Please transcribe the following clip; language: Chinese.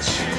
去。